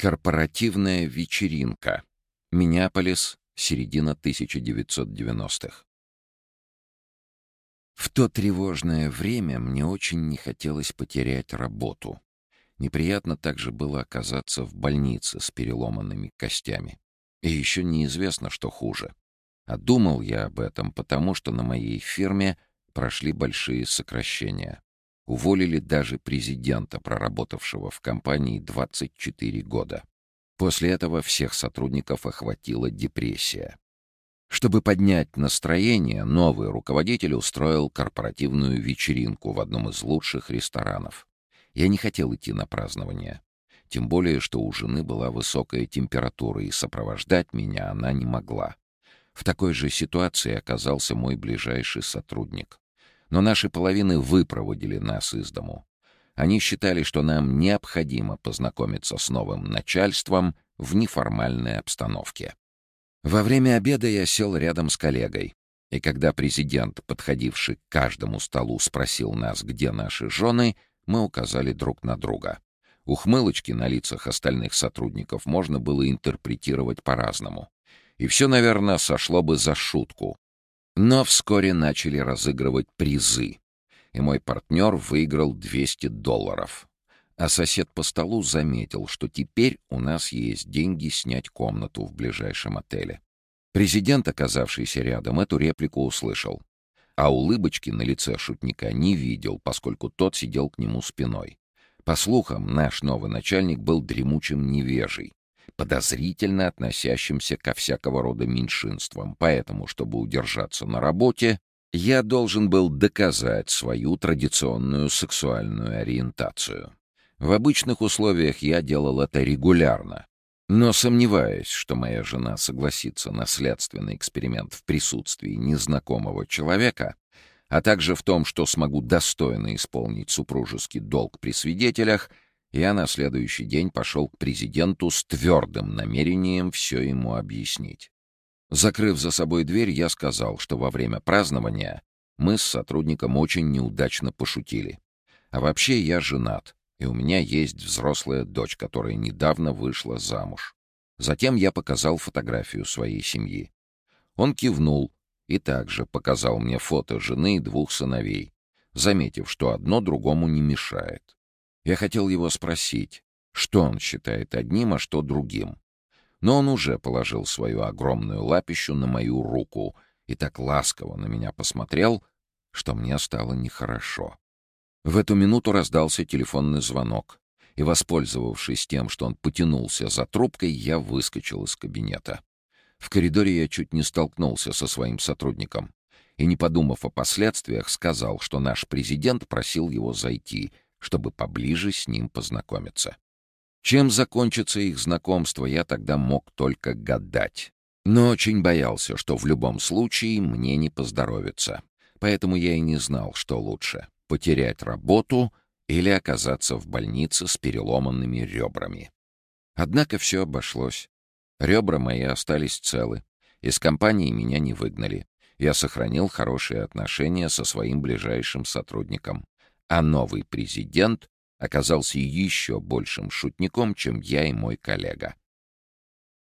Корпоративная вечеринка. Миннеаполис, середина 1990-х. В то тревожное время мне очень не хотелось потерять работу. Неприятно также было оказаться в больнице с переломанными костями. И еще неизвестно, что хуже. А думал я об этом, потому что на моей фирме прошли большие сокращения. Уволили даже президента, проработавшего в компании 24 года. После этого всех сотрудников охватила депрессия. Чтобы поднять настроение, новый руководитель устроил корпоративную вечеринку в одном из лучших ресторанов. Я не хотел идти на празднование. Тем более, что у жены была высокая температура, и сопровождать меня она не могла. В такой же ситуации оказался мой ближайший сотрудник но наши половины выпроводили нас из дому. Они считали, что нам необходимо познакомиться с новым начальством в неформальной обстановке. Во время обеда я сел рядом с коллегой, и когда президент, подходивший к каждому столу, спросил нас, где наши жены, мы указали друг на друга. Ухмылочки на лицах остальных сотрудников можно было интерпретировать по-разному. И все, наверное, сошло бы за шутку, но вскоре начали разыгрывать призы, и мой партнер выиграл 200 долларов. А сосед по столу заметил, что теперь у нас есть деньги снять комнату в ближайшем отеле. Президент, оказавшийся рядом, эту реплику услышал. А улыбочки на лице шутника не видел, поскольку тот сидел к нему спиной. По слухам, наш новый начальник был дремучим невежей, подозрительно относящимся ко всякого рода меньшинствам, поэтому, чтобы удержаться на работе, я должен был доказать свою традиционную сексуальную ориентацию. В обычных условиях я делал это регулярно, но сомневаюсь, что моя жена согласится на следственный эксперимент в присутствии незнакомого человека, а также в том, что смогу достойно исполнить супружеский долг при свидетелях — я на следующий день пошел к президенту с твердым намерением все ему объяснить. Закрыв за собой дверь, я сказал, что во время празднования мы с сотрудником очень неудачно пошутили. А вообще я женат, и у меня есть взрослая дочь, которая недавно вышла замуж. Затем я показал фотографию своей семьи. Он кивнул и также показал мне фото жены и двух сыновей, заметив, что одно другому не мешает. Я хотел его спросить, что он считает одним, а что другим. Но он уже положил свою огромную лапищу на мою руку и так ласково на меня посмотрел, что мне стало нехорошо. В эту минуту раздался телефонный звонок, и, воспользовавшись тем, что он потянулся за трубкой, я выскочил из кабинета. В коридоре я чуть не столкнулся со своим сотрудником и, не подумав о последствиях, сказал, что наш президент просил его зайти — чтобы поближе с ним познакомиться. Чем закончится их знакомство, я тогда мог только гадать. Но очень боялся, что в любом случае мне не поздоровится. Поэтому я и не знал, что лучше — потерять работу или оказаться в больнице с переломанными ребрами. Однако все обошлось. Ребра мои остались целы. Из компании меня не выгнали. Я сохранил хорошие отношения со своим ближайшим сотрудником а новый президент оказался еще большим шутником, чем я и мой коллега.